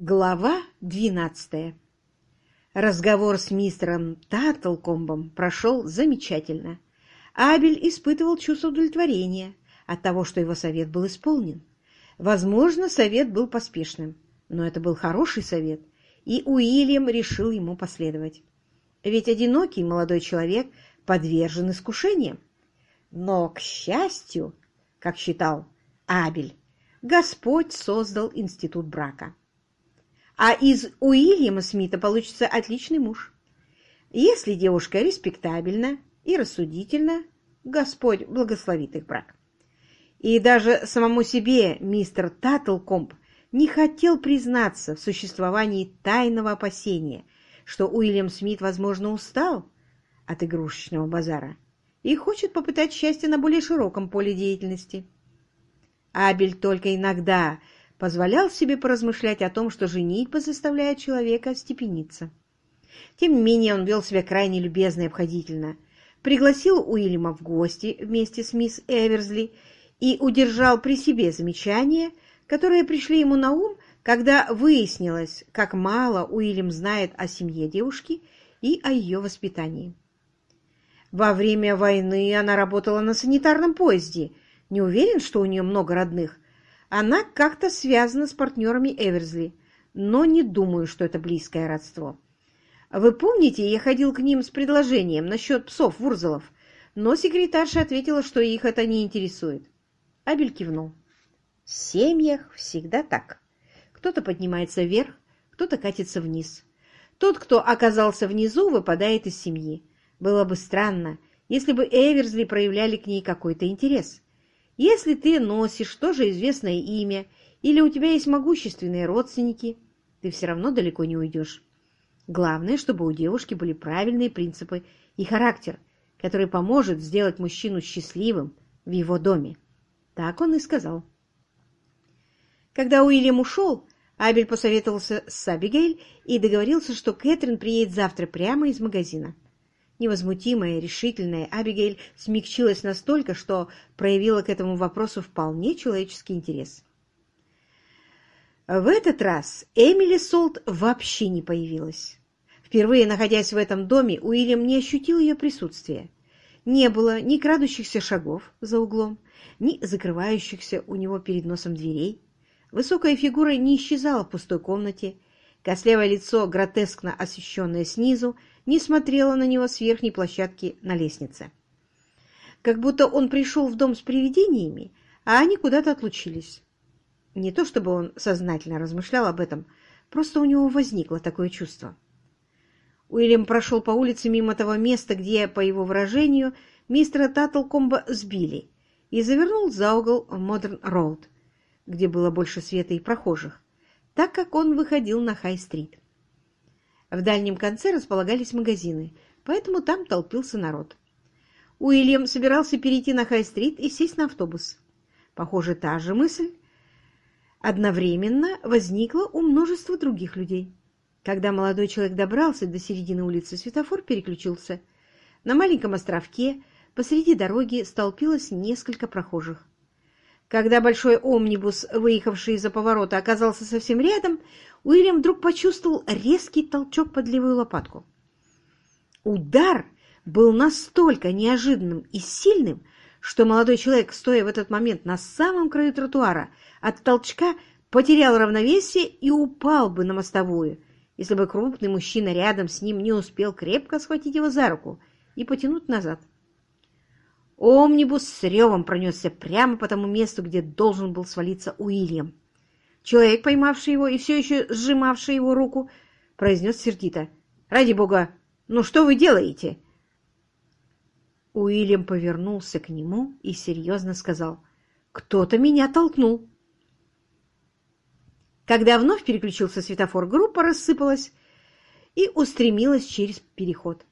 Глава двенадцатая Разговор с мистером Таттлкомбом прошел замечательно. Абель испытывал чувство удовлетворения от того, что его совет был исполнен. Возможно, совет был поспешным, но это был хороший совет, и Уильям решил ему последовать. Ведь одинокий молодой человек подвержен искушениям. Но, к счастью, как считал Абель, Господь создал институт брака а из Уильяма Смита получится отличный муж. Если девушка респектабельна и рассудительна, Господь благословит их брак. И даже самому себе мистер Таттлкомп не хотел признаться в существовании тайного опасения, что Уильям Смит, возможно, устал от игрушечного базара и хочет попытать счастье на более широком поле деятельности. Абель только иногда позволял себе поразмышлять о том, что женитьба заставляет человека степениться. Тем не менее он вел себя крайне любезно и обходительно, пригласил Уильяма в гости вместе с мисс Эверсли и удержал при себе замечания, которые пришли ему на ум, когда выяснилось, как мало Уильям знает о семье девушки и о ее воспитании. Во время войны она работала на санитарном поезде. Не уверен, что у нее много родных, она как-то связана с партнерами Эверсли, но не думаю, что это близкое родство. Вы помните, я ходил к ним с предложением насчет псов-вурзелов, но секретарша ответила, что их это не интересует. Абель кивнул. В семьях всегда так. Кто-то поднимается вверх, кто-то катится вниз. Тот, кто оказался внизу, выпадает из семьи. Было бы странно, если бы Эверсли проявляли к ней какой-то интерес. Если ты носишь тоже известное имя или у тебя есть могущественные родственники, ты все равно далеко не уйдешь. Главное, чтобы у девушки были правильные принципы и характер, который поможет сделать мужчину счастливым в его доме. Так он и сказал. Когда Уильям ушел, Абель посоветовался с Абигейль и договорился, что Кэтрин приедет завтра прямо из магазина. Невозмутимая, решительная Абигейль смягчилась настолько, что проявила к этому вопросу вполне человеческий интерес. В этот раз Эмили Солт вообще не появилась. Впервые находясь в этом доме, Уильям не ощутил ее присутствия. Не было ни крадущихся шагов за углом, ни закрывающихся у него перед носом дверей. Высокая фигура не исчезала в пустой комнате, Костлявое лицо, гротескно освещенное снизу, не смотрело на него с верхней площадки на лестнице. Как будто он пришел в дом с привидениями, а они куда-то отлучились. Не то чтобы он сознательно размышлял об этом, просто у него возникло такое чувство. Уильям прошел по улице мимо того места, где, по его выражению, мистера Таттлкомба сбили, и завернул за угол в Модерн-Роуд, где было больше света и прохожих, так как он выходил на Хай-стрит. В дальнем конце располагались магазины, поэтому там толпился народ. Уильям собирался перейти на Хай-стрит и сесть на автобус. Похоже, та же мысль одновременно возникла у множества других людей. Когда молодой человек добрался до середины улицы, светофор переключился. На маленьком островке посреди дороги столпилось несколько прохожих. Когда большой омнибус, выехавший из-за поворота, оказался совсем рядом, Уильям вдруг почувствовал резкий толчок под левую лопатку. Удар был настолько неожиданным и сильным, что молодой человек, стоя в этот момент на самом краю тротуара, от толчка потерял равновесие и упал бы на мостовую, если бы крупный мужчина рядом с ним не успел крепко схватить его за руку и потянуть назад. Омнибус с ревом пронесся прямо по тому месту, где должен был свалиться Уильям. Человек, поймавший его и все еще сжимавший его руку, произнес сердито. «Ради бога, ну что вы делаете?» Уильям повернулся к нему и серьезно сказал. «Кто-то меня толкнул». Когда вновь переключился светофор, группа рассыпалась и устремилась через переход.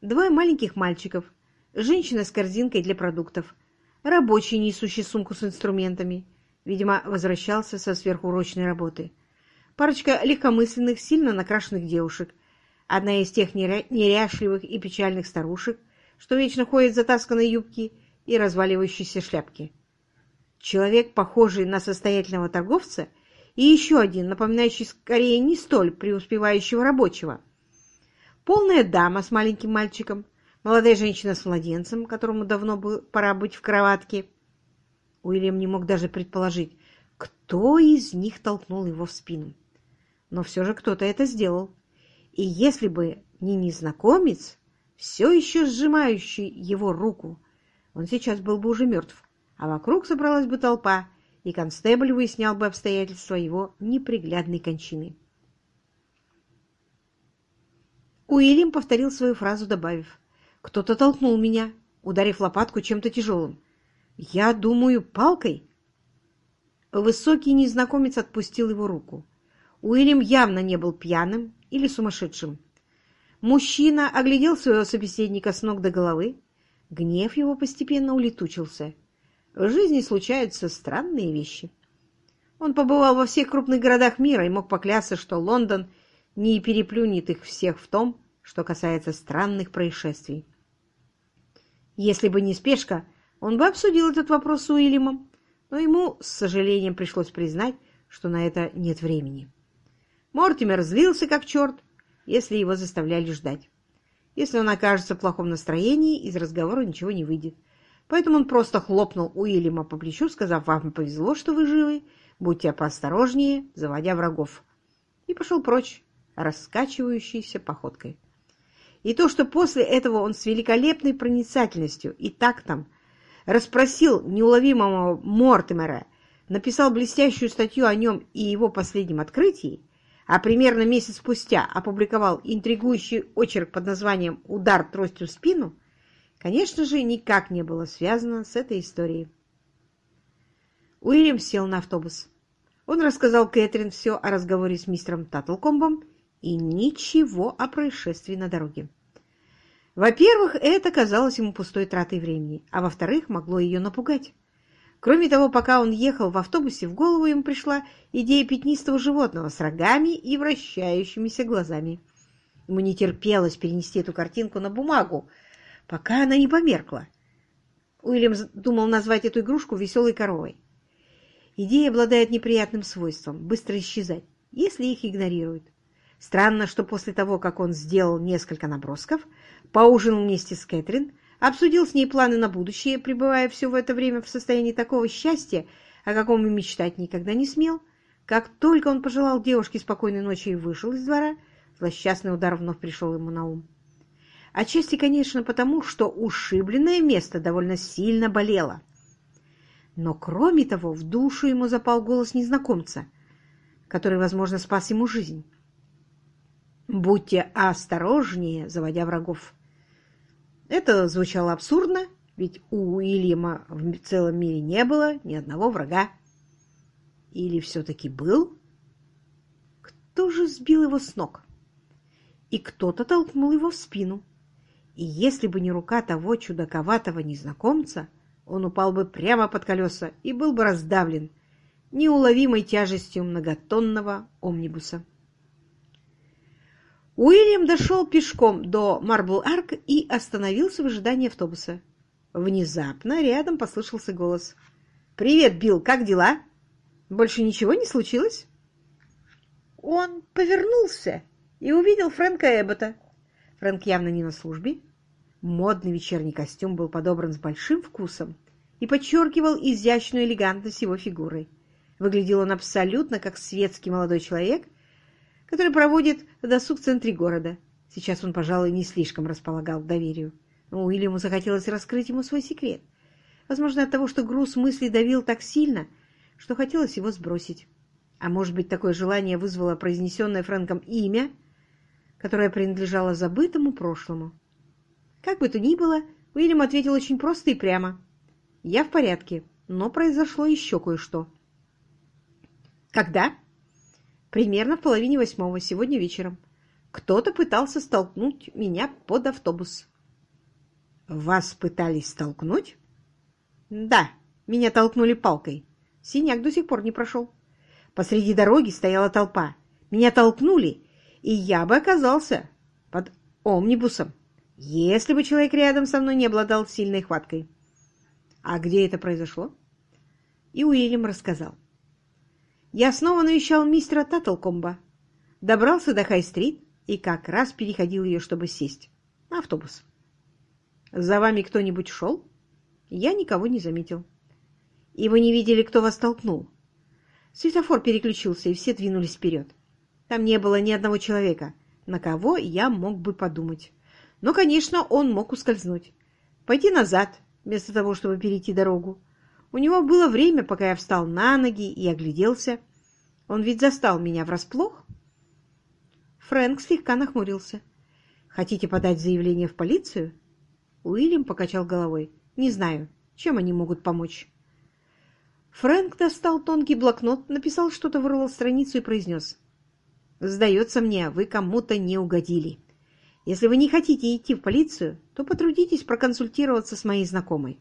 Двое маленьких мальчиков — женщина с корзинкой для продуктов, рабочий, несущий сумку с инструментами, видимо, возвращался со сверхурочной работы, парочка легкомысленных, сильно накрашенных девушек, одна из тех неряшливых и печальных старушек, что вечно ходит в затасканной юбке и разваливающейся шляпке. Человек, похожий на состоятельного торговца, и еще один, напоминающий скорее не столь преуспевающего рабочего. Полная дама с маленьким мальчиком, молодая женщина с младенцем, которому давно пора быть в кроватке. Уильям не мог даже предположить, кто из них толкнул его в спину. Но все же кто-то это сделал. И если бы не незнакомец, все еще сжимающий его руку, он сейчас был бы уже мертв, а вокруг собралась бы толпа, и констебль выяснял бы обстоятельства его неприглядной кончины. Уильям повторил свою фразу, добавив, «Кто-то толкнул меня, ударив лопатку чем-то тяжелым. Я думаю, палкой». Высокий незнакомец отпустил его руку. Уильям явно не был пьяным или сумасшедшим. Мужчина оглядел своего собеседника с ног до головы. Гнев его постепенно улетучился. В жизни случаются странные вещи. Он побывал во всех крупных городах мира и мог поклясться, что Лондон не переплюнет их всех в том, что касается странных происшествий. Если бы не спешка, он бы обсудил этот вопрос с Уильямом, но ему, с сожалением, пришлось признать, что на это нет времени. Мортимер злился как черт, если его заставляли ждать. Если он окажется в плохом настроении, из разговора ничего не выйдет. Поэтому он просто хлопнул Уильяма по плечу, сказав, «Вам повезло, что вы живы, будьте поосторожнее, заводя врагов». И пошел прочь, раскачивающейся походкой. И то, что после этого он с великолепной проницательностью и тактом расспросил неуловимого Мортимера, написал блестящую статью о нем и его последнем открытии, а примерно месяц спустя опубликовал интригующий очерк под названием «Удар тростью в спину», конечно же, никак не было связано с этой историей. Уильям сел на автобус. Он рассказал Кэтрин все о разговоре с мистером Таттлкомбом и ничего о происшествии на дороге. Во-первых, это казалось ему пустой тратой времени, а во-вторых, могло ее напугать. Кроме того, пока он ехал в автобусе, в голову ему пришла идея пятнистого животного с рогами и вращающимися глазами. Ему не терпелось перенести эту картинку на бумагу, пока она не померкла. Уильям думал назвать эту игрушку веселой коровой. Идея обладает неприятным свойством – быстро исчезать, если их игнорируют. Странно, что после того, как он сделал несколько набросков, поужинал вместе с Кэтрин, обсудил с ней планы на будущее, пребывая все в это время в состоянии такого счастья, о каком и мечтать никогда не смел, как только он пожелал девушке спокойной ночи и вышел из двора, злосчастный удар вновь пришел ему на ум. Отчасти, конечно, потому, что ушибленное место довольно сильно болело. Но, кроме того, в душу ему запал голос незнакомца, который, возможно, спас ему жизнь. «Будьте осторожнее, заводя врагов». Это звучало абсурдно, ведь у Уильяма в целом мире не было ни одного врага. Или все-таки был? Кто же сбил его с ног? И кто-то толкнул его в спину. И если бы не рука того чудаковатого незнакомца, он упал бы прямо под колеса и был бы раздавлен неуловимой тяжестью многотонного омнибуса. Уильям дошел пешком до Марбл-Арк и остановился в ожидании автобуса. Внезапно рядом послышался голос. «Привет, Билл, как дела? Больше ничего не случилось?» Он повернулся и увидел Фрэнка Эббота. Фрэнк явно не на службе. Модный вечерний костюм был подобран с большим вкусом и подчеркивал изящную элегантность его фигуры. Выглядел он абсолютно как светский молодой человек — который проводит досуг в центре города. Сейчас он, пожалуй, не слишком располагал к доверию. Но Уильяму захотелось раскрыть ему свой секрет. Возможно, от того, что груз мыслей давил так сильно, что хотелось его сбросить. А может быть, такое желание вызвало произнесенное Фрэнком имя, которое принадлежало забытому прошлому. Как бы то ни было, Уильям ответил очень просто и прямо. «Я в порядке, но произошло еще кое-что». «Когда?» Примерно в половине восьмого сегодня вечером. Кто-то пытался столкнуть меня под автобус. Вас пытались столкнуть? Да, меня толкнули палкой. Синяк до сих пор не прошел. Посреди дороги стояла толпа. Меня толкнули, и я бы оказался под омнибусом, если бы человек рядом со мной не обладал сильной хваткой. А где это произошло? И Уильям рассказал. Я снова навещал мистера Таттлкомба. Добрался до Хай-стрит и как раз переходил ее, чтобы сесть. На автобус. За вами кто-нибудь шел? Я никого не заметил. И вы не видели, кто вас толкнул? Светофор переключился, и все двинулись вперед. Там не было ни одного человека, на кого я мог бы подумать. Но, конечно, он мог ускользнуть. Пойти назад, вместо того, чтобы перейти дорогу. У него было время, пока я встал на ноги и огляделся. Он ведь застал меня врасплох. Фрэнк слегка нахмурился. «Хотите подать заявление в полицию?» Уильям покачал головой. «Не знаю, чем они могут помочь?» Фрэнк достал тонкий блокнот, написал что-то, вырвал страницу и произнес. «Сдается мне, вы кому-то не угодили. Если вы не хотите идти в полицию, то потрудитесь проконсультироваться с моей знакомой.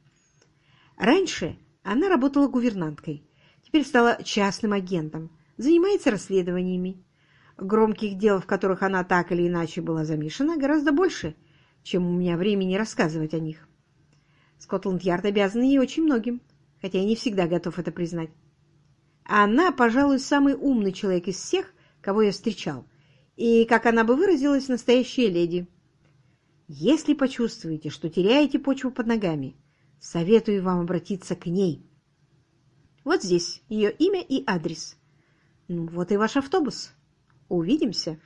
Раньше она работала гувернанткой, теперь стала частным агентом, занимается расследованиями. Громких дел, в которых она так или иначе была замешана, гораздо больше, чем у меня времени рассказывать о них. Скотланд-Ярд обязан ей очень многим, хотя я не всегда готов это признать. Она, пожалуй, самый умный человек из всех, кого я встречал, и, как она бы выразилась, настоящая леди. Если почувствуете, что теряете почву под ногами, советую вам обратиться к ней. Вот здесь ее имя и адрес. Ну, вот и ваш автобус. Увидимся.